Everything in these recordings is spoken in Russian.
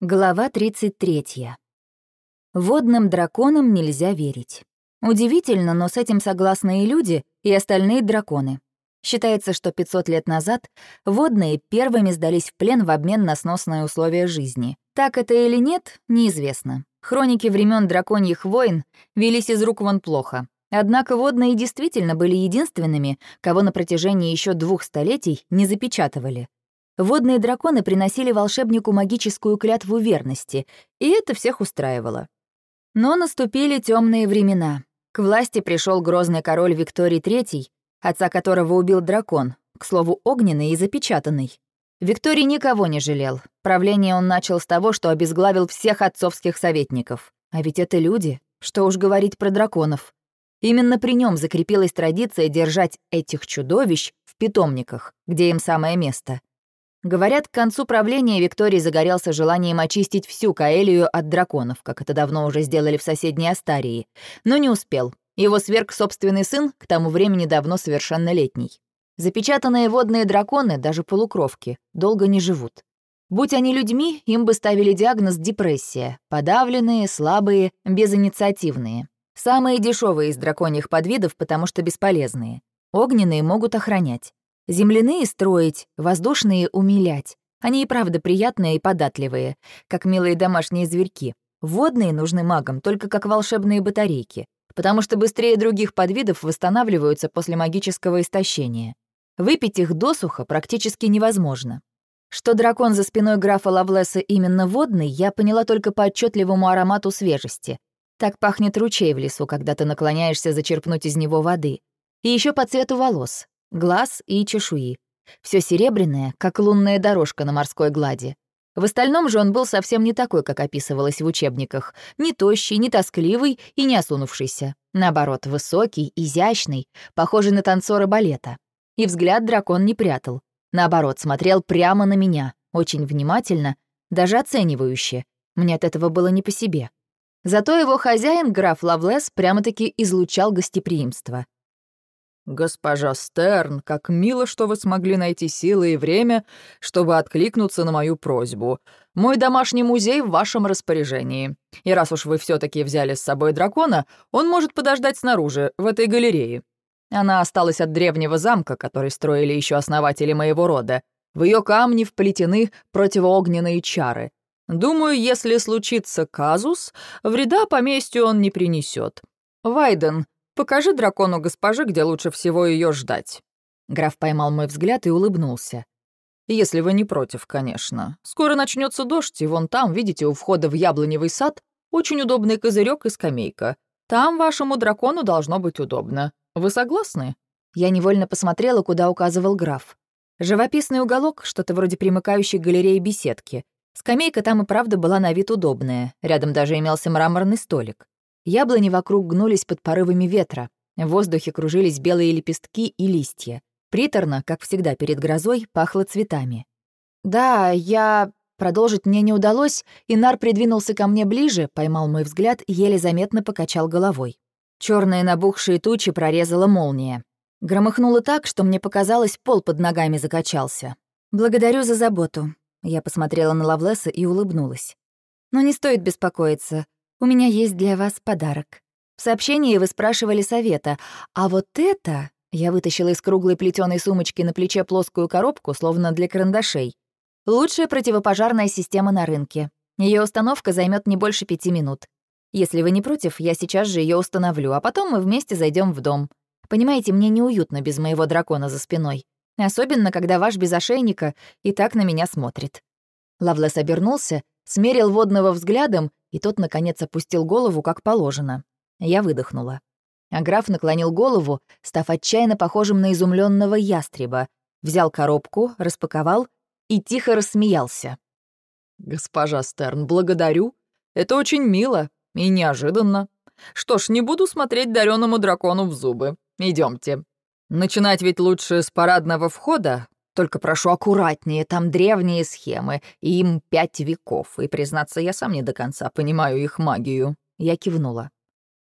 Глава 33. Водным драконам нельзя верить. Удивительно, но с этим согласны и люди, и остальные драконы. Считается, что 500 лет назад водные первыми сдались в плен в обмен на сносные условия жизни. Так это или нет, неизвестно. Хроники времен драконьих войн велись из рук вон плохо. Однако водные действительно были единственными, кого на протяжении еще двух столетий не запечатывали. Водные драконы приносили волшебнику магическую клятву верности, и это всех устраивало. Но наступили темные времена. К власти пришел грозный король Викторий III, отца которого убил дракон, к слову, огненный и запечатанный. Викторий никого не жалел. Правление он начал с того, что обезглавил всех отцовских советников. А ведь это люди, что уж говорить про драконов. Именно при нем закрепилась традиция держать этих чудовищ в питомниках, где им самое место. Говорят, к концу правления Виктории загорелся желанием очистить всю Каэлию от драконов, как это давно уже сделали в соседней Астарии. Но не успел. Его сверг собственный сын, к тому времени давно совершеннолетний. Запечатанные водные драконы, даже полукровки, долго не живут. Будь они людьми, им бы ставили диагноз депрессия. Подавленные, слабые, безинициативные. Самые дешевые из драконьих подвидов, потому что бесполезные. Огненные могут охранять. Земляные строить, воздушные умилять. Они и правда приятные и податливые, как милые домашние зверьки. Водные нужны магам только как волшебные батарейки, потому что быстрее других подвидов восстанавливаются после магического истощения. Выпить их досуха практически невозможно. Что дракон за спиной графа Лавлеса именно водный, я поняла только по отчетливому аромату свежести. Так пахнет ручей в лесу, когда ты наклоняешься зачерпнуть из него воды. И еще по цвету волос глаз и чешуи. Все серебряное, как лунная дорожка на морской глади. В остальном же он был совсем не такой, как описывалось в учебниках. Не тощий, не тоскливый и не осунувшийся. Наоборот, высокий, изящный, похожий на танцора балета. И взгляд дракон не прятал. Наоборот, смотрел прямо на меня, очень внимательно, даже оценивающе. Мне от этого было не по себе. Зато его хозяин, граф Лавлес, прямо-таки излучал гостеприимство. «Госпожа Стерн, как мило, что вы смогли найти силы и время, чтобы откликнуться на мою просьбу. Мой домашний музей в вашем распоряжении. И раз уж вы все таки взяли с собой дракона, он может подождать снаружи, в этой галерее. Она осталась от древнего замка, который строили еще основатели моего рода. В ее камни вплетены противоогненные чары. Думаю, если случится казус, вреда поместью он не принесет. Вайден, Покажи дракону госпожи, где лучше всего ее ждать». Граф поймал мой взгляд и улыбнулся. «Если вы не против, конечно. Скоро начнется дождь, и вон там, видите, у входа в яблоневый сад очень удобный козырек и скамейка. Там вашему дракону должно быть удобно. Вы согласны?» Я невольно посмотрела, куда указывал граф. Живописный уголок, что-то вроде примыкающей галереи беседки. Скамейка там и правда была на вид удобная. Рядом даже имелся мраморный столик. Яблони вокруг гнулись под порывами ветра. В воздухе кружились белые лепестки и листья. Приторно, как всегда перед грозой, пахло цветами. «Да, я...» Продолжить мне не удалось, и Нар придвинулся ко мне ближе, поймал мой взгляд и еле заметно покачал головой. Черные набухшие тучи прорезала молния. Громыхнуло так, что мне показалось, пол под ногами закачался. «Благодарю за заботу». Я посмотрела на Лавлеса и улыбнулась. «Но не стоит беспокоиться. У меня есть для вас подарок. В сообщении вы спрашивали совета, а вот это...» Я вытащила из круглой плетеной сумочки на плече плоскую коробку, словно для карандашей. «Лучшая противопожарная система на рынке. Ее установка займет не больше пяти минут. Если вы не против, я сейчас же ее установлю, а потом мы вместе зайдем в дом. Понимаете, мне неуютно без моего дракона за спиной. Особенно, когда ваш без ошейника и так на меня смотрит». Лавлес обернулся, смерил водного взглядом и тот, наконец, опустил голову, как положено. Я выдохнула. А граф наклонил голову, став отчаянно похожим на изумленного ястреба, взял коробку, распаковал и тихо рассмеялся. «Госпожа Стерн, благодарю. Это очень мило и неожиданно. Что ж, не буду смотреть дареному дракону в зубы. Идемте. Начинать ведь лучше с парадного входа, только прошу аккуратнее, там древние схемы, им пять веков, и, признаться, я сам не до конца понимаю их магию». Я кивнула.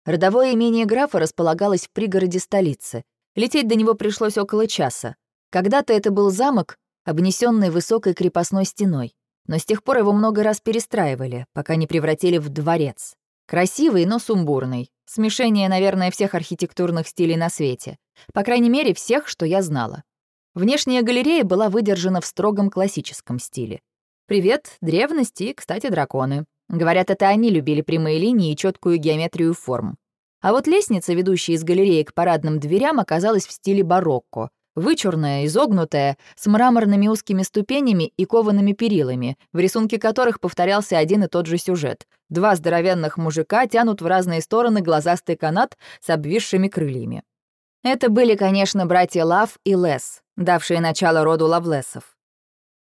Родовое имение графа располагалось в пригороде столицы. Лететь до него пришлось около часа. Когда-то это был замок, обнесенный высокой крепостной стеной. но с тех пор его много раз перестраивали, пока не превратили в дворец. Красивый, но сумбурный. Смешение, наверное, всех архитектурных стилей на свете. По крайней мере, всех, что я знала. Внешняя галерея была выдержана в строгом классическом стиле. Привет, древности и, кстати, драконы. Говорят, это они любили прямые линии и четкую геометрию форм. А вот лестница, ведущая из галереи к парадным дверям, оказалась в стиле барокко. Вычурная, изогнутая, с мраморными узкими ступенями и коваными перилами, в рисунке которых повторялся один и тот же сюжет. Два здоровенных мужика тянут в разные стороны глазастый канат с обвисшими крыльями. Это были, конечно, братья Лав и Лес, давшие начало роду Лавлесов.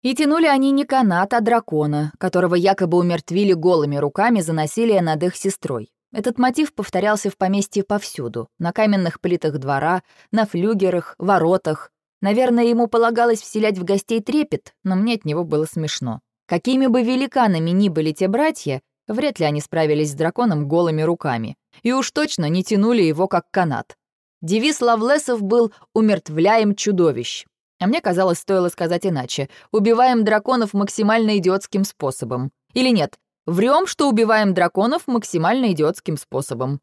И тянули они не канат, а дракона, которого якобы умертвили голыми руками за насилие над их сестрой. Этот мотив повторялся в поместье повсюду, на каменных плитах двора, на флюгерах, воротах. Наверное, ему полагалось вселять в гостей трепет, но мне от него было смешно. Какими бы великанами ни были те братья, вряд ли они справились с драконом голыми руками. И уж точно не тянули его как канат. Девиз Лавлесов был «Умертвляем чудовищ». А мне казалось, стоило сказать иначе. Убиваем драконов максимально идиотским способом. Или нет, врем, что убиваем драконов максимально идиотским способом.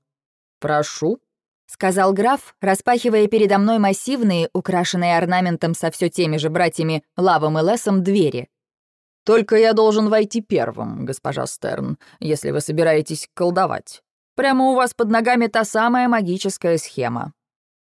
«Прошу», — сказал граф, распахивая передо мной массивные, украшенные орнаментом со все теми же братьями Лавом и Лесом, двери. «Только я должен войти первым, госпожа Стерн, если вы собираетесь колдовать. Прямо у вас под ногами та самая магическая схема».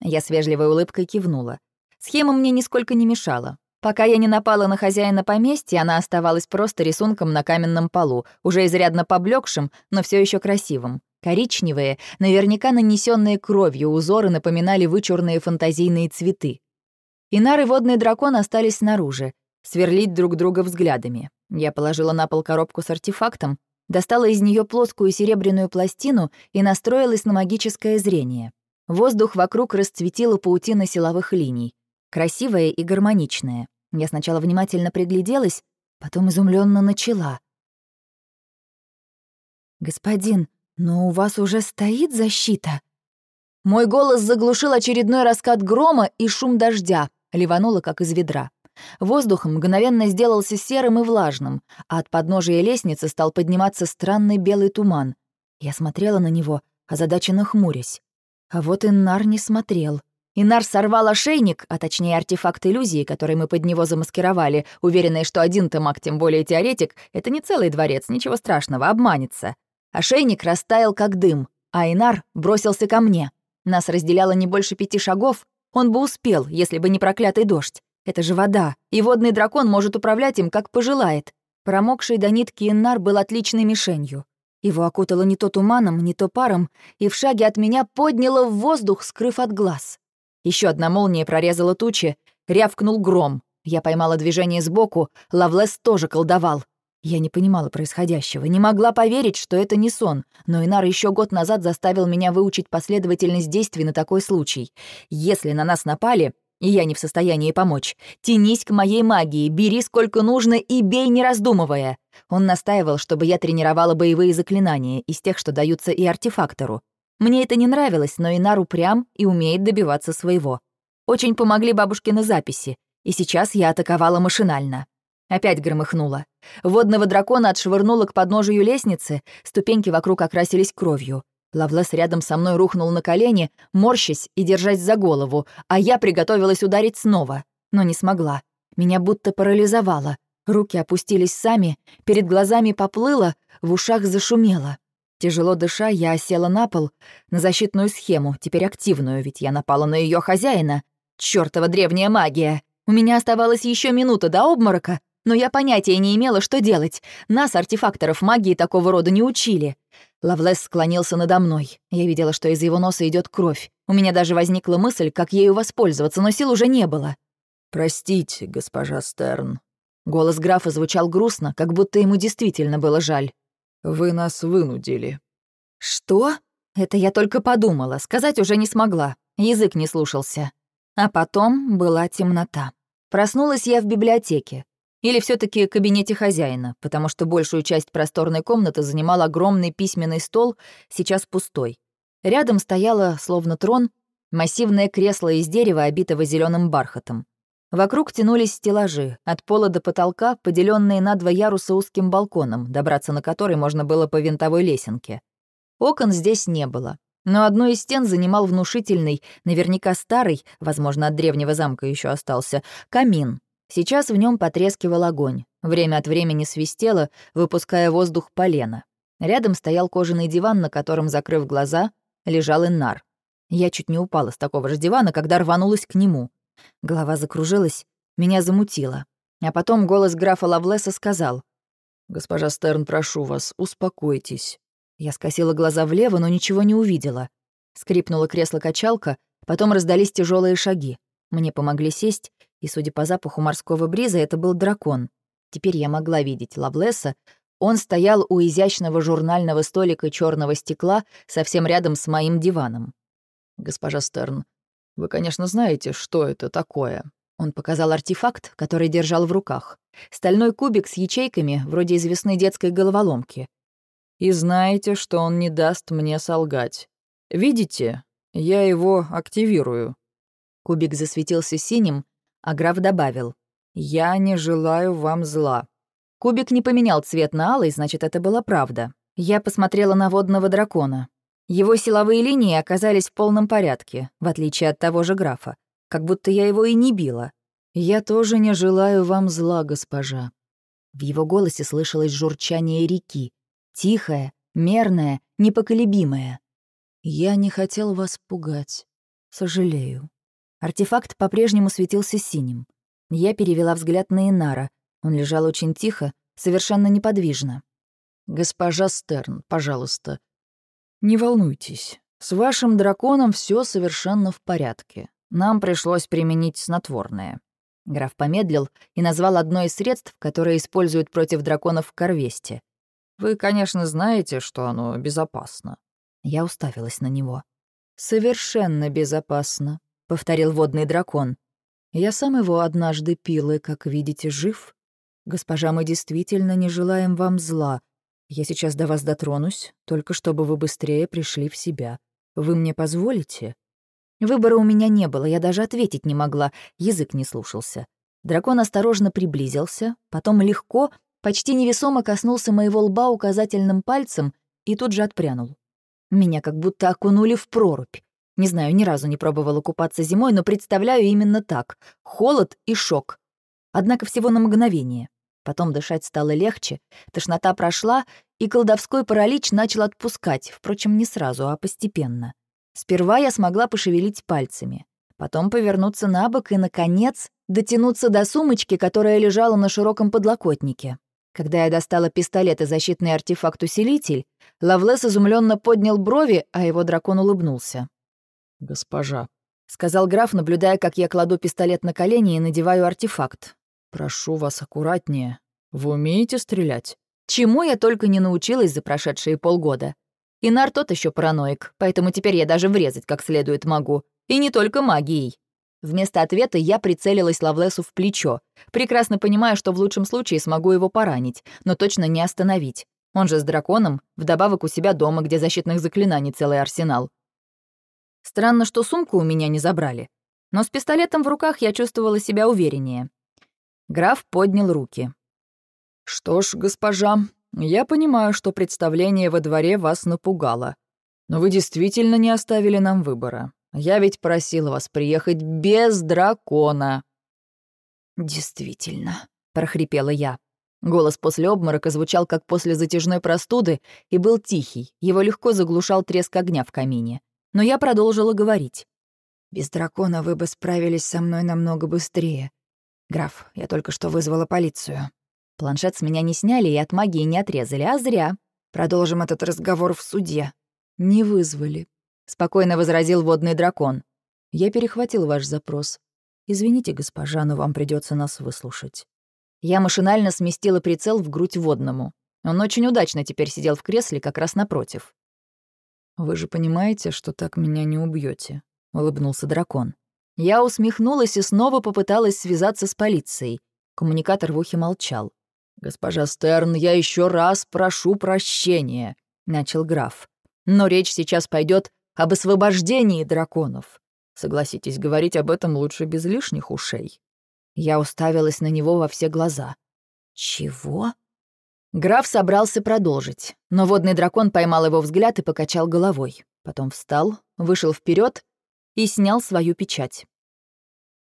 Я с вежливой улыбкой кивнула. Схема мне нисколько не мешала. Пока я не напала на хозяина поместья, она оставалась просто рисунком на каменном полу, уже изрядно поблекшим, но все еще красивым. Коричневые, наверняка нанесенные кровью узоры напоминали вычурные фантазийные цветы. Инар и водный дракон остались снаружи, сверлить друг друга взглядами. Я положила на пол коробку с артефактом, достала из нее плоскую серебряную пластину и настроилась на магическое зрение. Воздух вокруг расцветила паутина силовых линий красивая и гармоничная. Я сначала внимательно пригляделась, потом изумленно начала. «Господин, но у вас уже стоит защита?» Мой голос заглушил очередной раскат грома и шум дождя, ливануло как из ведра. Воздух мгновенно сделался серым и влажным, а от подножия лестницы стал подниматься странный белый туман. Я смотрела на него, озадаченно хмурясь. А вот Иннар не смотрел. Инар сорвал ошейник, а точнее артефакт иллюзии, который мы под него замаскировали, уверенные, что один-то маг, тем более теоретик, это не целый дворец, ничего страшного, обманется. Ошейник растаял как дым, а Инар бросился ко мне. Нас разделяло не больше пяти шагов, он бы успел, если бы не проклятый дождь. Это же вода, и водный дракон может управлять им, как пожелает. Промокший до нитки Инар был отличной мишенью. Его окутало не то туманом, не то паром, и в шаге от меня подняло в воздух, скрыв от глаз. Еще одна молния прорезала тучи, рявкнул гром. Я поймала движение сбоку, Лавлес тоже колдовал. Я не понимала происходящего, не могла поверить, что это не сон, но Инар еще год назад заставил меня выучить последовательность действий на такой случай. Если на нас напали, и я не в состоянии помочь, тянись к моей магии, бери сколько нужно и бей, не раздумывая. Он настаивал, чтобы я тренировала боевые заклинания из тех, что даются и артефактору. Мне это не нравилось, но Инар упрям и умеет добиваться своего. Очень помогли бабушкины записи, и сейчас я атаковала машинально. Опять громыхнуло. Водного дракона отшвырнуло к подножию лестницы, ступеньки вокруг окрасились кровью. Лавлес рядом со мной рухнул на колени, морщась и держась за голову, а я приготовилась ударить снова, но не смогла. Меня будто парализовало. Руки опустились сами, перед глазами поплыло, в ушах зашумело. Тяжело дыша, я осела на пол, на защитную схему, теперь активную, ведь я напала на ее хозяина. Чёртова древняя магия! У меня оставалась еще минута до обморока, но я понятия не имела, что делать. Нас, артефакторов магии, такого рода не учили. Лавлес склонился надо мной. Я видела, что из его носа идет кровь. У меня даже возникла мысль, как ею воспользоваться, но сил уже не было. «Простите, госпожа Стерн». Голос графа звучал грустно, как будто ему действительно было жаль. Вы нас вынудили». «Что?» Это я только подумала, сказать уже не смогла. Язык не слушался. А потом была темнота. Проснулась я в библиотеке. Или все таки кабинете хозяина, потому что большую часть просторной комнаты занимал огромный письменный стол, сейчас пустой. Рядом стояло, словно трон, массивное кресло из дерева, обитого зеленым бархатом. Вокруг тянулись стеллажи, от пола до потолка, поделенные на два яруса узким балконом, добраться на который можно было по винтовой лесенке. Окон здесь не было, но одну из стен занимал внушительный, наверняка старый, возможно, от древнего замка еще остался, камин. Сейчас в нем потрескивал огонь. Время от времени свистело, выпуская воздух полена. Рядом стоял кожаный диван, на котором, закрыв глаза, лежал Иннар. Я чуть не упала с такого же дивана, когда рванулась к нему. Голова закружилась, меня замутило. А потом голос графа Лавлеса сказал. «Госпожа Стерн, прошу вас, успокойтесь». Я скосила глаза влево, но ничего не увидела. Скрипнуло кресло-качалка, потом раздались тяжелые шаги. Мне помогли сесть, и, судя по запаху морского бриза, это был дракон. Теперь я могла видеть Лавлеса. Он стоял у изящного журнального столика черного стекла совсем рядом с моим диваном. «Госпожа Стерн, вы, конечно, знаете, что это такое». Он показал артефакт, который держал в руках. Стальной кубик с ячейками, вроде известной детской головоломки. «И знаете, что он не даст мне солгать. Видите, я его активирую». Кубик засветился синим, а граф добавил. «Я не желаю вам зла». Кубик не поменял цвет на алый, значит, это была правда. Я посмотрела на водного дракона. Его силовые линии оказались в полном порядке, в отличие от того же графа. Как будто я его и не била. «Я тоже не желаю вам зла, госпожа». В его голосе слышалось журчание реки. Тихое, мерное, непоколебимое. «Я не хотел вас пугать. Сожалею». Артефакт по-прежнему светился синим. Я перевела взгляд на Инара. Он лежал очень тихо, совершенно неподвижно. «Госпожа Стерн, пожалуйста, «Не волнуйтесь. С вашим драконом все совершенно в порядке. Нам пришлось применить снотворное». Граф помедлил и назвал одно из средств, которые используют против драконов в Корвесте. «Вы, конечно, знаете, что оно безопасно». Я уставилась на него. «Совершенно безопасно», — повторил водный дракон. «Я сам его однажды пил и, как видите, жив. Госпожа, мы действительно не желаем вам зла, я сейчас до вас дотронусь, только чтобы вы быстрее пришли в себя. Вы мне позволите?» Выбора у меня не было, я даже ответить не могла, язык не слушался. Дракон осторожно приблизился, потом легко, почти невесомо коснулся моего лба указательным пальцем и тут же отпрянул. Меня как будто окунули в прорубь. Не знаю, ни разу не пробовала купаться зимой, но представляю именно так. Холод и шок. Однако всего на мгновение. Потом дышать стало легче, тошнота прошла, и колдовской паралич начал отпускать, впрочем, не сразу, а постепенно. Сперва я смогла пошевелить пальцами, потом повернуться на бок и, наконец, дотянуться до сумочки, которая лежала на широком подлокотнике. Когда я достала пистолет и защитный артефакт-усилитель, Лавлес изумленно поднял брови, а его дракон улыбнулся. «Госпожа», — сказал граф, наблюдая, как я кладу пистолет на колени и надеваю артефакт. «Прошу вас аккуратнее. Вы умеете стрелять?» Чему я только не научилась за прошедшие полгода. Инар тот еще параноик, поэтому теперь я даже врезать как следует могу. И не только магией. Вместо ответа я прицелилась Лавлесу в плечо, прекрасно понимая, что в лучшем случае смогу его поранить, но точно не остановить. Он же с драконом, вдобавок у себя дома, где защитных заклинаний целый арсенал. Странно, что сумку у меня не забрали. Но с пистолетом в руках я чувствовала себя увереннее. Граф поднял руки. «Что ж, госпожа, я понимаю, что представление во дворе вас напугало. Но вы действительно не оставили нам выбора. Я ведь просила вас приехать без дракона». «Действительно», — прохрипела я. Голос после обморока звучал, как после затяжной простуды, и был тихий, его легко заглушал треск огня в камине. Но я продолжила говорить. «Без дракона вы бы справились со мной намного быстрее. «Граф, я только что вызвала полицию. Планшет с меня не сняли и от магии не отрезали, а зря. Продолжим этот разговор в суде». «Не вызвали», — спокойно возразил водный дракон. «Я перехватил ваш запрос. Извините, госпожа, но вам придется нас выслушать». Я машинально сместила прицел в грудь водному. Он очень удачно теперь сидел в кресле как раз напротив. «Вы же понимаете, что так меня не убьете, улыбнулся дракон. Я усмехнулась и снова попыталась связаться с полицией. Коммуникатор в ухе молчал. «Госпожа Стерн, я еще раз прошу прощения», — начал граф. «Но речь сейчас пойдет об освобождении драконов. Согласитесь, говорить об этом лучше без лишних ушей». Я уставилась на него во все глаза. «Чего?» Граф собрался продолжить, но водный дракон поймал его взгляд и покачал головой. Потом встал, вышел вперед и снял свою печать.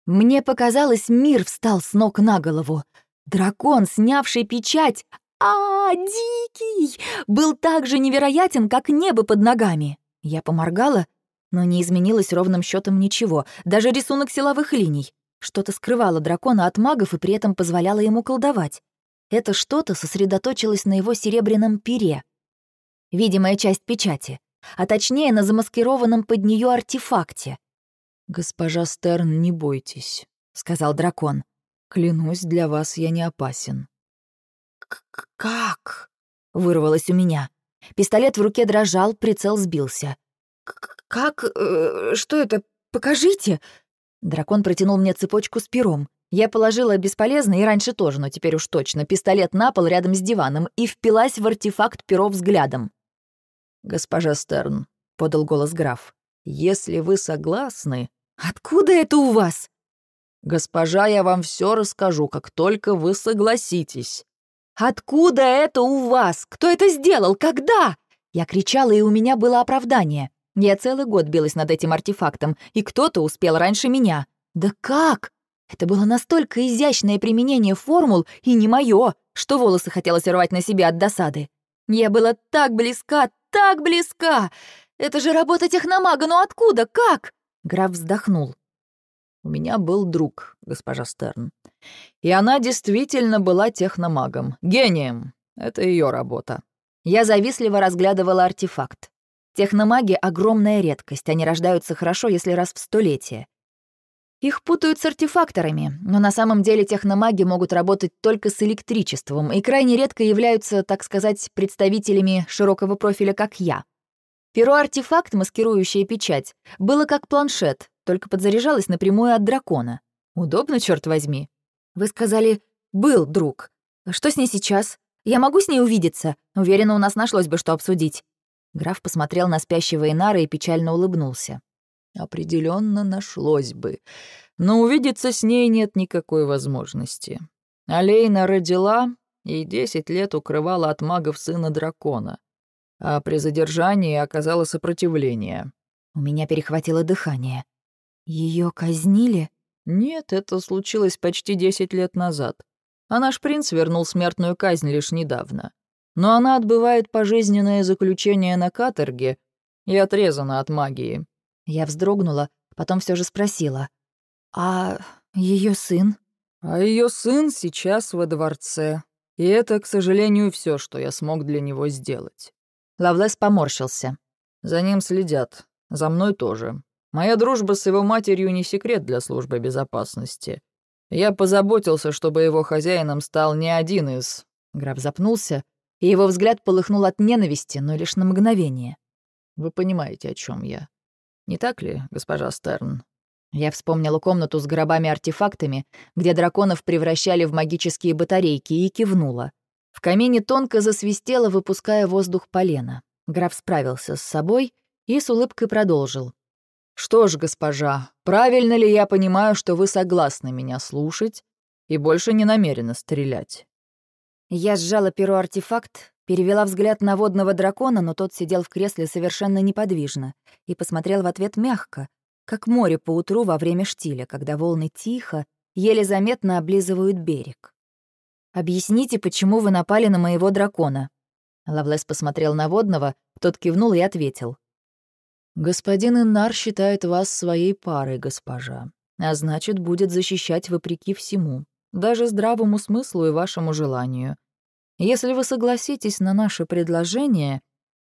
Мне показалось, мир встал с ног на голову. Дракон, снявший печать, а, дикий, был так же невероятен, как небо под ногами. Я поморгала, но не изменилось ровным счетом ничего, даже рисунок силовых линий. Что-то скрывало дракона от магов и при этом позволяло ему колдовать. Это что-то сосредоточилось на его серебряном пере. Видимая часть печати, а точнее на замаскированном под нее артефакте. «Госпожа Стерн, не бойтесь», — сказал дракон. «Клянусь, для вас я не опасен». «Как?» — вырвалось у меня. Пистолет в руке дрожал, прицел сбился. «Как? Э, что это? Покажите!» Дракон протянул мне цепочку с пером. Я положила бесполезно и раньше тоже, но теперь уж точно, пистолет на пол рядом с диваном и впилась в артефакт перо взглядом. «Госпожа Стерн», — подал голос граф, — «если вы согласны...» «Откуда это у вас?» «Госпожа, я вам все расскажу, как только вы согласитесь». «Откуда это у вас? Кто это сделал? Когда?» Я кричала, и у меня было оправдание. Я целый год билась над этим артефактом, и кто-то успел раньше меня. Да как? Это было настолько изящное применение формул и не мое, что волосы хотелось рвать на себе от досады. Я была так близка, так близка! Это же работа техномага, но откуда, как?» Граф вздохнул. «У меня был друг, госпожа Стерн. И она действительно была техномагом, гением. Это ее работа». Я завистливо разглядывала артефакт. Техномаги — огромная редкость, они рождаются хорошо, если раз в столетие. Их путают с артефакторами, но на самом деле техномаги могут работать только с электричеством и крайне редко являются, так сказать, представителями широкого профиля, как я. Перо-артефакт, маскирующая печать, было как планшет, только подзаряжалось напрямую от дракона. Удобно, черт возьми. Вы сказали «был друг». Что с ней сейчас? Я могу с ней увидеться? Уверена, у нас нашлось бы что обсудить. Граф посмотрел на спящего Инара и печально улыбнулся. Определенно нашлось бы. Но увидеться с ней нет никакой возможности. Алейна родила и десять лет укрывала от магов сына дракона. А при задержании оказала сопротивление. У меня перехватило дыхание. Ее казнили? Нет, это случилось почти десять лет назад. А наш принц вернул смертную казнь лишь недавно но она отбывает пожизненное заключение на каторге и отрезана от магии». Я вздрогнула, потом все же спросила. «А ее сын?» «А ее сын сейчас во дворце. И это, к сожалению, все, что я смог для него сделать». Лавлес поморщился. «За ним следят. За мной тоже. Моя дружба с его матерью не секрет для службы безопасности. Я позаботился, чтобы его хозяином стал не один из...» Граф запнулся, и его взгляд полыхнул от ненависти, но лишь на мгновение. «Вы понимаете, о чем я. Не так ли, госпожа Стерн?» Я вспомнила комнату с гробами-артефактами, где драконов превращали в магические батарейки, и кивнула. В камине тонко засвистело, выпуская воздух полена. Граф справился с собой и с улыбкой продолжил. «Что ж, госпожа, правильно ли я понимаю, что вы согласны меня слушать и больше не намерены стрелять?» Я сжала перо-артефакт, перевела взгляд на водного дракона, но тот сидел в кресле совершенно неподвижно и посмотрел в ответ мягко, как море по утру во время штиля, когда волны тихо, еле заметно облизывают берег. «Объясните, почему вы напали на моего дракона?» Лавлес посмотрел на водного, тот кивнул и ответил. «Господин Иннар считает вас своей парой, госпожа, а значит, будет защищать вопреки всему даже здравому смыслу и вашему желанию. Если вы согласитесь на наше предложение,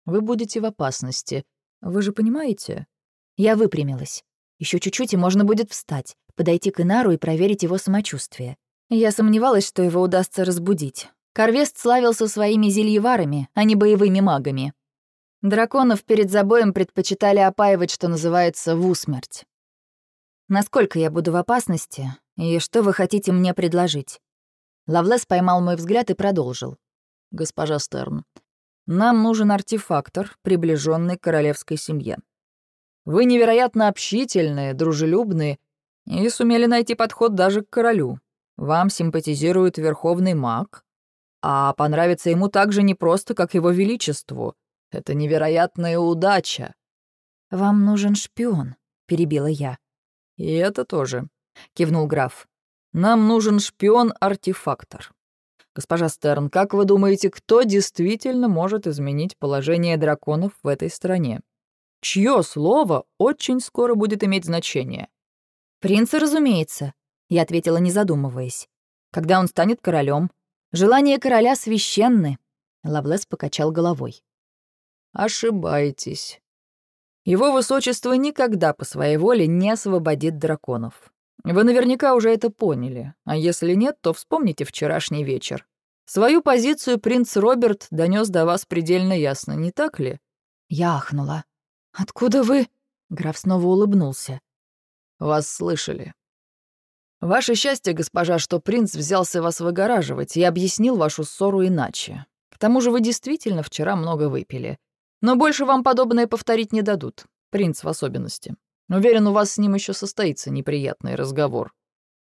вы будете в опасности. Вы же понимаете?» Я выпрямилась. Еще чуть-чуть, и можно будет встать, подойти к Инару и проверить его самочувствие. Я сомневалась, что его удастся разбудить. Корвест славился своими зельеварами, а не боевыми магами. Драконов перед забоем предпочитали опаивать, что называется, в усмерть. Насколько я буду в опасности, «И что вы хотите мне предложить?» Лавлес поймал мой взгляд и продолжил. «Госпожа Стерн, нам нужен артефактор, приближенный к королевской семье. Вы невероятно общительные, дружелюбные и сумели найти подход даже к королю. Вам симпатизирует верховный маг, а понравится ему так же непросто, как его величеству. Это невероятная удача». «Вам нужен шпион», — перебила я. «И это тоже», — кивнул граф. «Нам нужен шпион-артефактор. Госпожа Стерн, как вы думаете, кто действительно может изменить положение драконов в этой стране? Чье слово очень скоро будет иметь значение?» «Принца, разумеется», — я ответила, не задумываясь. «Когда он станет королем, желания короля священны», — Лавлес покачал головой. «Ошибаетесь. Его высочество никогда по своей воле не освободит драконов. Вы наверняка уже это поняли, а если нет, то вспомните вчерашний вечер. Свою позицию принц Роберт донес до вас предельно ясно, не так ли?» Я ахнула. «Откуда вы?» Граф снова улыбнулся. «Вас слышали. Ваше счастье, госпожа, что принц взялся вас выгораживать и объяснил вашу ссору иначе. К тому же вы действительно вчера много выпили. Но больше вам подобное повторить не дадут, принц в особенности. Уверен, у вас с ним еще состоится неприятный разговор».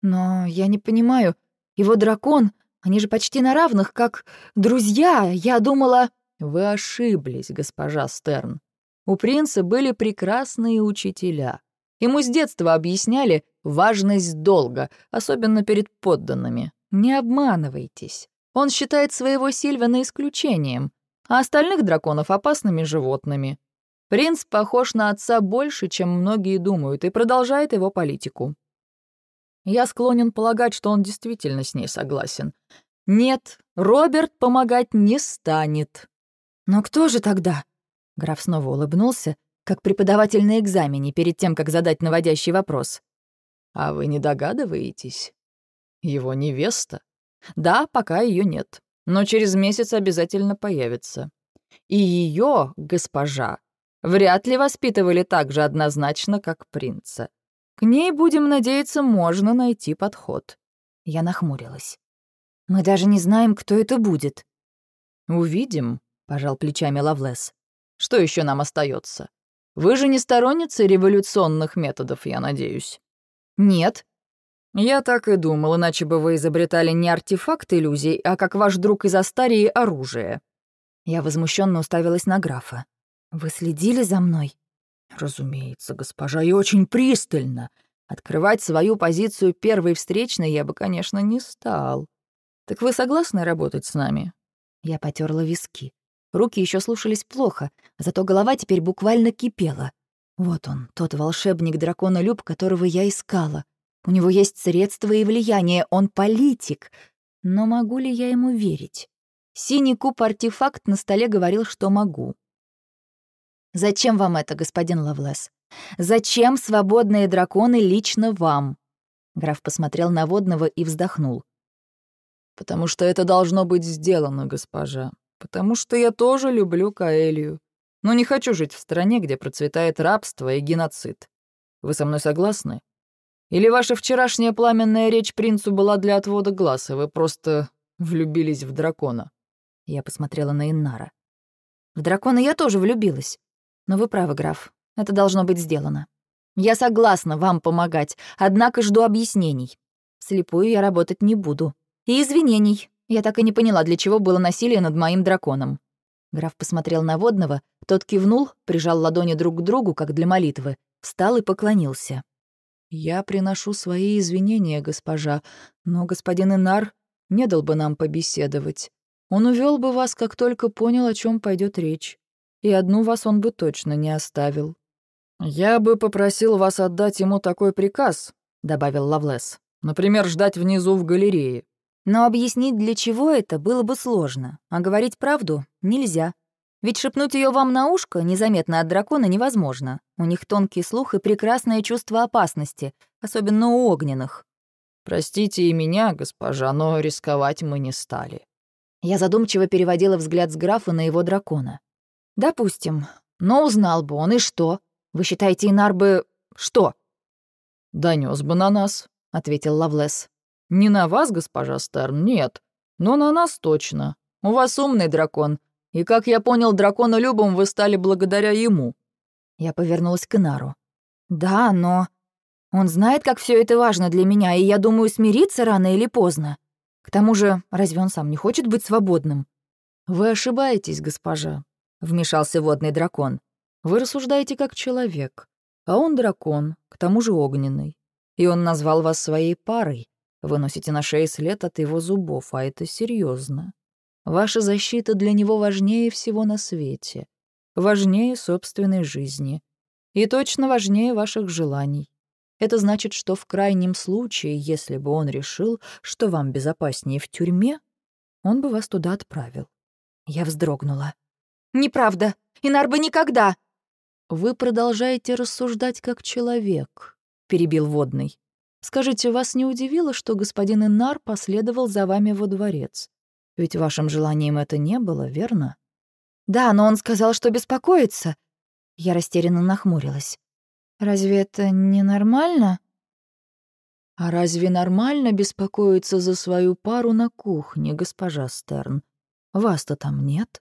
«Но я не понимаю. Его дракон, они же почти на равных, как друзья. Я думала...» «Вы ошиблись, госпожа Стерн. У принца были прекрасные учителя. Ему с детства объясняли важность долга, особенно перед подданными. Не обманывайтесь. Он считает своего Сильвана исключением, а остальных драконов — опасными животными. Принц похож на отца больше, чем многие думают, и продолжает его политику. Я склонен полагать, что он действительно с ней согласен. Нет, Роберт помогать не станет. Но кто же тогда? Граф снова улыбнулся, как преподаватель на экзамене, перед тем, как задать наводящий вопрос. А вы не догадываетесь? Его невеста? Да, пока ее нет, но через месяц обязательно появится. И ее, госпожа, вряд ли воспитывали так же однозначно, как принца. К ней, будем надеяться, можно найти подход. Я нахмурилась. Мы даже не знаем, кто это будет. Увидим, пожал плечами Лавлес. Что еще нам остается? Вы же не сторонница революционных методов, я надеюсь. Нет. Я так и думал, иначе бы вы изобретали не артефакт иллюзий, а как ваш друг из Астарии оружие. Я возмущенно уставилась на графа. Вы следили за мной? Разумеется, госпожа, и очень пристально. Открывать свою позицию первой встречной я бы, конечно, не стал. Так вы согласны работать с нами? Я потерла виски. Руки еще слушались плохо, зато голова теперь буквально кипела. Вот он, тот волшебник дракона Люб, которого я искала. У него есть средства и влияние, он политик. Но могу ли я ему верить? Синий куб-артефакт на столе говорил, что могу. «Зачем вам это, господин Лавлес? Зачем свободные драконы лично вам?» Граф посмотрел на водного и вздохнул. «Потому что это должно быть сделано, госпожа. Потому что я тоже люблю Каэлью. Но не хочу жить в стране, где процветает рабство и геноцид. Вы со мной согласны? Или ваша вчерашняя пламенная речь принцу была для отвода глаз, и вы просто влюбились в дракона?» Я посмотрела на Иннара. «В дракона я тоже влюбилась. Но вы правы, граф. Это должно быть сделано. Я согласна вам помогать, однако жду объяснений. Слепую я работать не буду. И извинений. Я так и не поняла, для чего было насилие над моим драконом. Граф посмотрел на водного, тот кивнул, прижал ладони друг к другу, как для молитвы, встал и поклонился. «Я приношу свои извинения, госпожа, но господин Инар не дал бы нам побеседовать. Он увел бы вас, как только понял, о чем пойдет речь и одну вас он бы точно не оставил. «Я бы попросил вас отдать ему такой приказ», — добавил Лавлес. «Например, ждать внизу в галерее». Но объяснить, для чего это, было бы сложно, а говорить правду нельзя. Ведь шепнуть ее вам на ушко незаметно от дракона невозможно. У них тонкий слух и прекрасное чувство опасности, особенно у огненных. «Простите и меня, госпожа, но рисковать мы не стали». Я задумчиво переводила взгляд с графа на его дракона. «Допустим. Но узнал бы он, и что? Вы считаете, Инар бы... что?» «Донёс бы на нас», — ответил Лавлес. «Не на вас, госпожа Стерн, нет. Но на нас точно. У вас умный дракон. И, как я понял, драконолюбом вы стали благодаря ему». Я повернулась к Инару. «Да, но... Он знает, как все это важно для меня, и я думаю, смириться рано или поздно. К тому же, разве он сам не хочет быть свободным? Вы ошибаетесь, госпожа, вмешался водный дракон. Вы рассуждаете как человек, а он дракон, к тому же огненный. И он назвал вас своей парой. Вы носите на шее след от его зубов, а это серьезно. Ваша защита для него важнее всего на свете. Важнее собственной жизни. И точно важнее ваших желаний. Это значит, что в крайнем случае, если бы он решил, что вам безопаснее в тюрьме, он бы вас туда отправил. Я вздрогнула. «Неправда! Инар бы никогда!» «Вы продолжаете рассуждать как человек», — перебил водный. «Скажите, вас не удивило, что господин Инар последовал за вами во дворец? Ведь вашим желанием это не было, верно?» «Да, но он сказал, что беспокоится». Я растерянно нахмурилась. «Разве это не нормально?» «А разве нормально беспокоиться за свою пару на кухне, госпожа Стерн? Вас-то там нет?»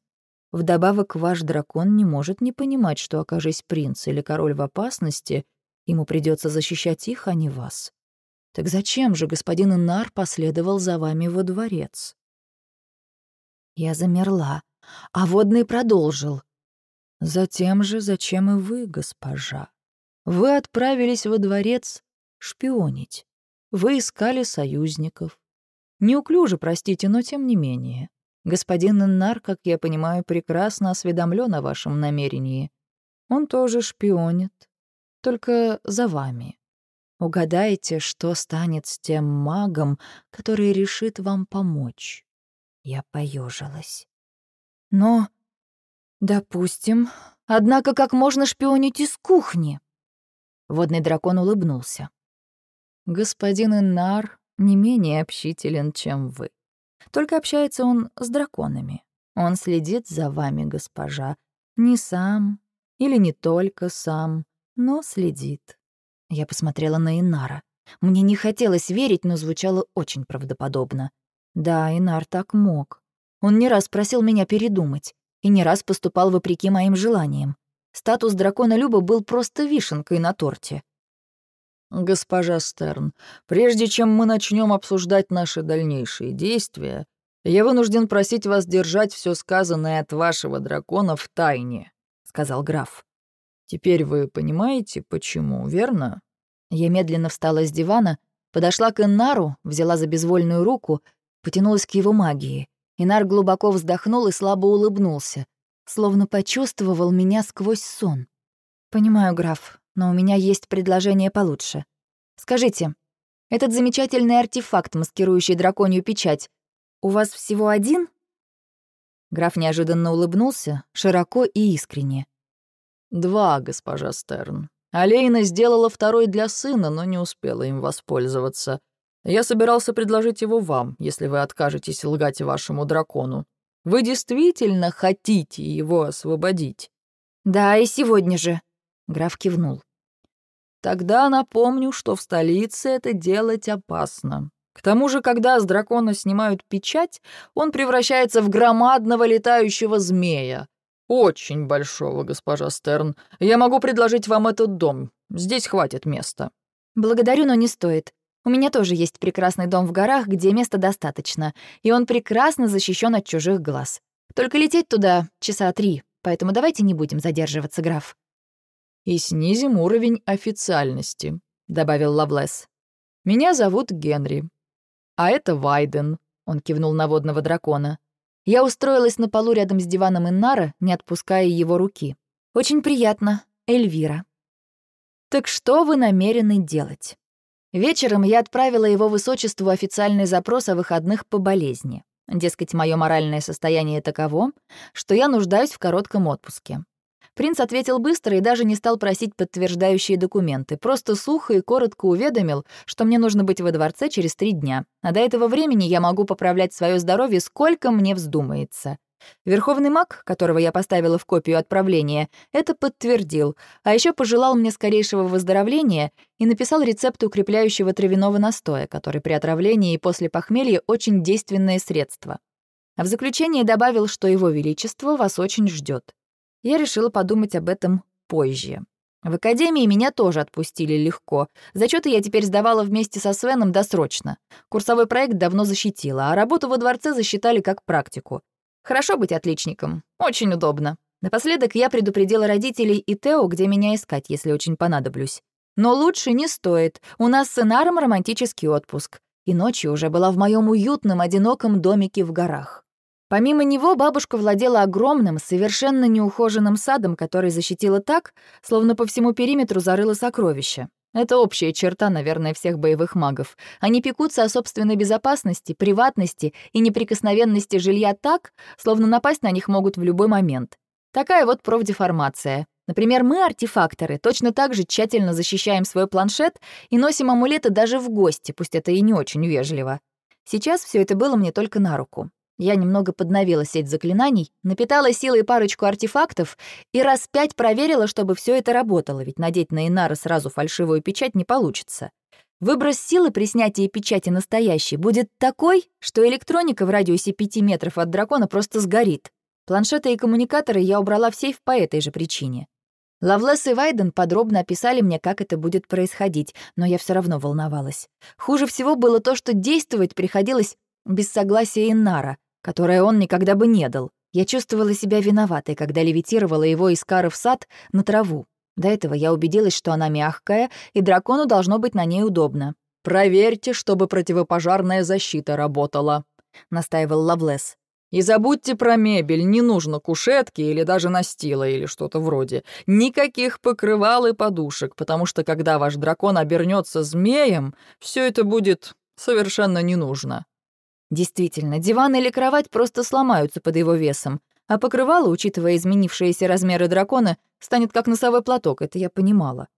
Вдобавок, ваш дракон не может не понимать, что, окажись принц или король в опасности, ему придется защищать их, а не вас. Так зачем же господин Инар последовал за вами во дворец? Я замерла, а водный продолжил. Затем же, зачем и вы, госпожа? Вы отправились во дворец шпионить. Вы искали союзников. Неуклюже, простите, но тем не менее. Господин Нар, как я понимаю, прекрасно осведомлен о вашем намерении. Он тоже шпионит. Только за вами. Угадайте, что станет с тем магом, который решит вам помочь. Я поежилась. Но, допустим, однако как можно шпионить из кухни? Водный дракон улыбнулся. Господин Иннар не менее общителен, чем вы. Только общается он с драконами. Он следит за вами, госпожа. Не сам или не только сам, но следит. Я посмотрела на Инара. Мне не хотелось верить, но звучало очень правдоподобно. Да, Инар так мог. Он не раз просил меня передумать и не раз поступал вопреки моим желаниям. Статус дракона Люба был просто вишенкой на торте. «Госпожа Стерн, прежде чем мы начнем обсуждать наши дальнейшие действия, я вынужден просить вас держать все сказанное от вашего дракона в тайне», — сказал граф. «Теперь вы понимаете, почему, верно?» Я медленно встала с дивана, подошла к Иннару, взяла за безвольную руку, потянулась к его магии. Инар глубоко вздохнул и слабо улыбнулся, словно почувствовал меня сквозь сон. «Понимаю, граф, но у меня есть предложение получше. Скажите, этот замечательный артефакт, маскирующий драконью печать, у вас всего один?» Граф неожиданно улыбнулся, широко и искренне. «Два, госпожа Стерн. Алейна сделала второй для сына, но не успела им воспользоваться. Я собирался предложить его вам, если вы откажетесь лгать вашему дракону. Вы действительно хотите его освободить?» «Да, и сегодня же», — граф кивнул. Тогда напомню, что в столице это делать опасно. К тому же, когда с дракона снимают печать, он превращается в громадного летающего змея. Очень большого, госпожа Стерн. Я могу предложить вам этот дом. Здесь хватит места. Благодарю, но не стоит. У меня тоже есть прекрасный дом в горах, где места достаточно, и он прекрасно защищен от чужих глаз. Только лететь туда часа три, поэтому давайте не будем задерживаться, граф и снизим уровень официальности», — добавил Лавлес. «Меня зовут Генри. А это Вайден», — он кивнул на водного дракона. Я устроилась на полу рядом с диваном Иннара, не отпуская его руки. «Очень приятно, Эльвира». «Так что вы намерены делать?» Вечером я отправила его высочеству официальный запрос о выходных по болезни. Дескать, мое моральное состояние таково, что я нуждаюсь в коротком отпуске. Принц ответил быстро и даже не стал просить подтверждающие документы, просто сухо и коротко уведомил, что мне нужно быть во дворце через три дня, а до этого времени я могу поправлять свое здоровье сколько мне вздумается. Верховный маг, которого я поставила в копию отправления, это подтвердил, а еще пожелал мне скорейшего выздоровления и написал рецепт укрепляющего травяного настоя, который при отравлении и после похмелья очень действенное средство. А в заключение добавил, что его величество вас очень ждет. Я решила подумать об этом позже. В академии меня тоже отпустили легко. Зачеты я теперь сдавала вместе со Свеном досрочно. Курсовой проект давно защитила, а работу во дворце засчитали как практику. Хорошо быть отличником. Очень удобно. Напоследок я предупредила родителей и Тео, где меня искать, если очень понадоблюсь. Но лучше не стоит. У нас с Инаром романтический отпуск. И ночью уже была в моем уютном, одиноком домике в горах. Помимо него бабушка владела огромным, совершенно неухоженным садом, который защитила так, словно по всему периметру зарыла сокровища. Это общая черта, наверное, всех боевых магов. Они пекутся о собственной безопасности, приватности и неприкосновенности жилья так, словно напасть на них могут в любой момент. Такая вот профдеформация. Например, мы, артефакторы, точно так же тщательно защищаем свой планшет и носим амулеты даже в гости, пусть это и не очень вежливо. Сейчас все это было мне только на руку. Я немного подновила сеть заклинаний, напитала силой парочку артефактов и раз пять проверила, чтобы все это работало, ведь надеть на Инара сразу фальшивую печать не получится. Выброс силы при снятии печати настоящей будет такой, что электроника в радиусе 5 метров от дракона просто сгорит. Планшеты и коммуникаторы я убрала в сейф по этой же причине. Лавлес и Вайден подробно описали мне, как это будет происходить, но я все равно волновалась. Хуже всего было то, что действовать приходилось без согласия Иннара — которое он никогда бы не дал. Я чувствовала себя виноватой, когда левитировала его из кары в сад на траву. До этого я убедилась, что она мягкая, и дракону должно быть на ней удобно. «Проверьте, чтобы противопожарная защита работала», — настаивал Лавлес. «И забудьте про мебель, не нужно кушетки или даже настила или что-то вроде. Никаких покрывал и подушек, потому что когда ваш дракон обернется змеем, все это будет совершенно не нужно». Действительно, диван или кровать просто сломаются под его весом, а покрывало, учитывая изменившиеся размеры дракона, станет как носовой платок, это я понимала.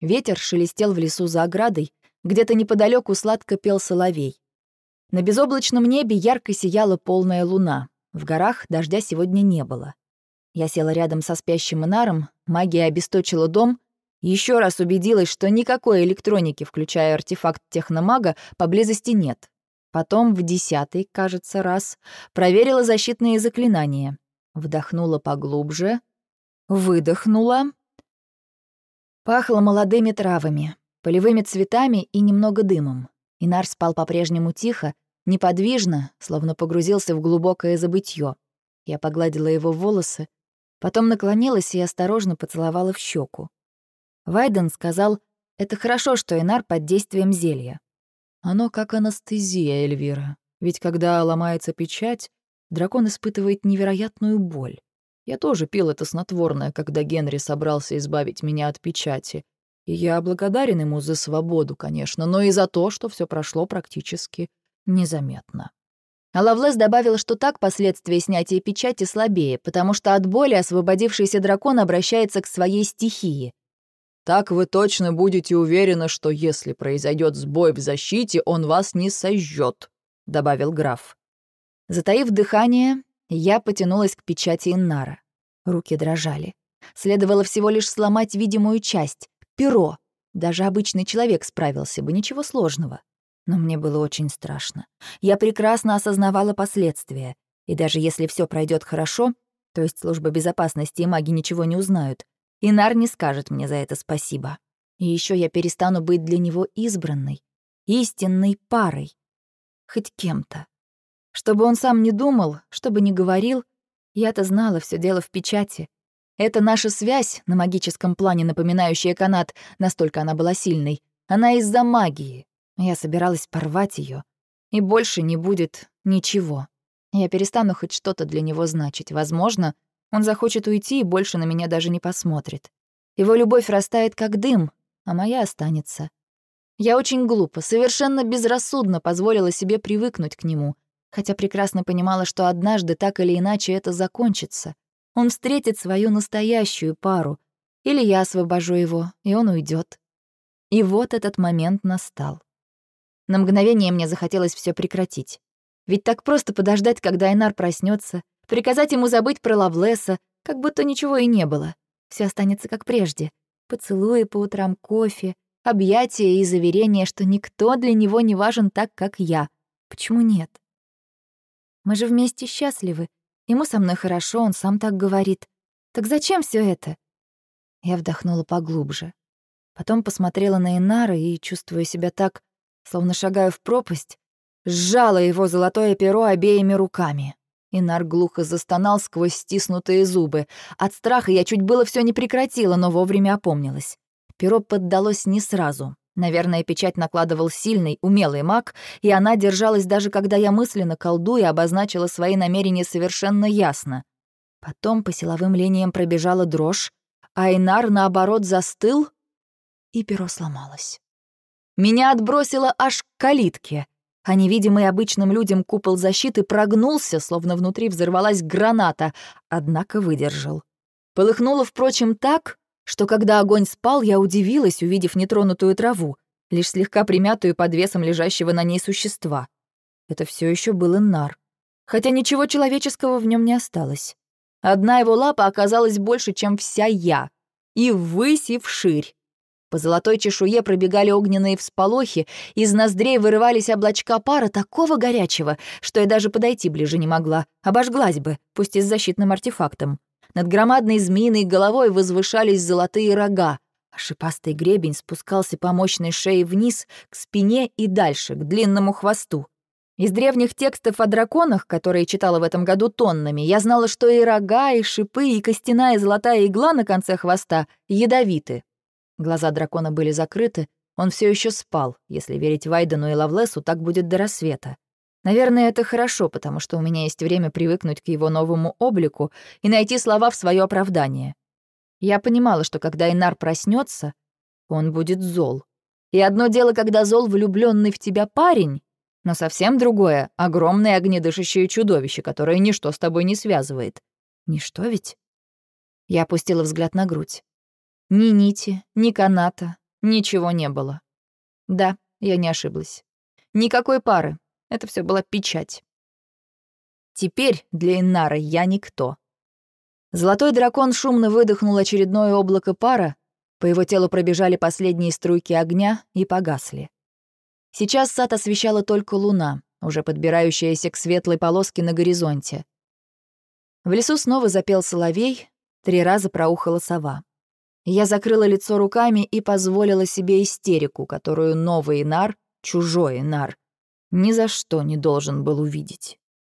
Ветер шелестел в лесу за оградой, где-то неподалеку сладко пел соловей. На безоблачном небе ярко сияла полная луна. В горах дождя сегодня не было. Я села рядом со спящим Инаром, магия обесточила дом, еще раз убедилась, что никакой электроники, включая артефакт техномага, поблизости нет. Потом в десятый, кажется, раз проверила защитные заклинания. Вдохнула поглубже, выдохнула. Пахло молодыми травами, полевыми цветами и немного дымом. Инар спал по-прежнему тихо, неподвижно, словно погрузился в глубокое забытье. Я погладила его волосы, потом наклонилась и осторожно поцеловала в щеку. Вайден сказал, это хорошо, что Инар под действием зелья. Оно как анестезия, Эльвира. Ведь когда ломается печать, дракон испытывает невероятную боль. Я тоже пил это снотворное, когда Генри собрался избавить меня от печати. И я благодарен ему за свободу, конечно, но и за то, что все прошло практически незаметно. А Лавлес добавил, что так последствия снятия печати слабее, потому что от боли освободившийся дракон обращается к своей стихии. Так вы точно будете уверены, что если произойдет сбой в защите, он вас не сожжет, добавил граф. Затаив дыхание, я потянулась к печати Иннара. Руки дрожали. Следовало всего лишь сломать видимую часть — перо. Даже обычный человек справился бы, ничего сложного. Но мне было очень страшно. Я прекрасно осознавала последствия. И даже если все пройдет хорошо, то есть служба безопасности и маги ничего не узнают, Инар не скажет мне за это спасибо. И еще я перестану быть для него избранной, истинной парой. Хоть кем-то. Чтобы он сам не думал, чтобы не говорил, я-то знала все дело в печати. Это наша связь, на магическом плане напоминающая канат, настолько она была сильной. Она из-за магии. Я собиралась порвать ее, и больше не будет ничего. Я перестану хоть что-то для него значить. Возможно, он захочет уйти и больше на меня даже не посмотрит. Его любовь растает как дым, а моя останется. Я очень глупо, совершенно безрассудно позволила себе привыкнуть к нему, хотя прекрасно понимала, что однажды так или иначе это закончится. Он встретит свою настоящую пару, или я освобожу его, и он уйдет. И вот этот момент настал. На мгновение мне захотелось все прекратить. Ведь так просто подождать, когда Айнар проснется, Приказать ему забыть про Лавлеса, как будто ничего и не было. Все останется как прежде. Поцелуи по утрам, кофе, объятия и заверения, что никто для него не важен так, как я. Почему нет? Мы же вместе счастливы. Ему со мной хорошо, он сам так говорит. Так зачем все это? Я вдохнула поглубже. Потом посмотрела на Инара и, чувствуя себя так, словно шагаю в пропасть, сжала его золотое перо обеими руками. Инар глухо застонал сквозь стиснутые зубы. От страха я чуть было все не прекратила, но вовремя опомнилась. Перо поддалось не сразу. Наверное, печать накладывал сильный, умелый маг, и она держалась даже когда я мысленно колдуя обозначила свои намерения совершенно ясно. Потом по силовым линиям пробежала дрожь, а Инар, наоборот, застыл, и перо сломалось. Меня отбросило аж к калитке, а невидимый обычным людям купол защиты прогнулся, словно внутри взорвалась граната, однако выдержал. Полыхнуло, впрочем, так, что когда огонь спал, я удивилась, увидев нетронутую траву, лишь слегка примятую под весом лежащего на ней существа. Это все еще был Иннар, хотя ничего человеческого в нем не осталось. Одна его лапа оказалась больше, чем вся я, и ввысь и вширь. По золотой чешуе пробегали огненные всполохи, из ноздрей вырывались облачка пара такого горячего, что я даже подойти ближе не могла, обожглась бы, пусть и с защитным артефактом. Над громадной змеиной головой возвышались золотые рога, а шипастый гребень спускался по мощной шее вниз, к спине и дальше, к длинному хвосту. Из древних текстов о драконах, которые читала в этом году тоннами, я знала, что и рога, и шипы, и костяная золотая игла на конце хвоста ядовиты. Глаза дракона были закрыты, он все еще спал. Если верить Вайдену и Лавлесу, так будет до рассвета. Наверное, это хорошо, потому что у меня есть время привыкнуть к его новому облику и найти слова в свое оправдание. Я понимала, что когда Инар проснется, он будет зол. И одно дело, когда зол влюбленный в тебя парень, но совсем другое — огромное огнедышащее чудовище, которое ничто с тобой не связывает. Ничто ведь? Я опустила взгляд на грудь. Ни нити, ни каната, ничего не было. Да, я не ошиблась. Никакой пары, это все была печать. Теперь для Иннара я никто. Золотой дракон шумно выдохнул очередное облако пара, по его телу пробежали последние струйки огня и погасли. Сейчас сад освещала только луна, уже подбирающаяся к светлой полоске на горизонте. В лесу снова запел соловей, три раза проухала сова. Я закрыла лицо руками и позволила себе истерику, которую новый нар, чужой нар, ни за что не должен был увидеть.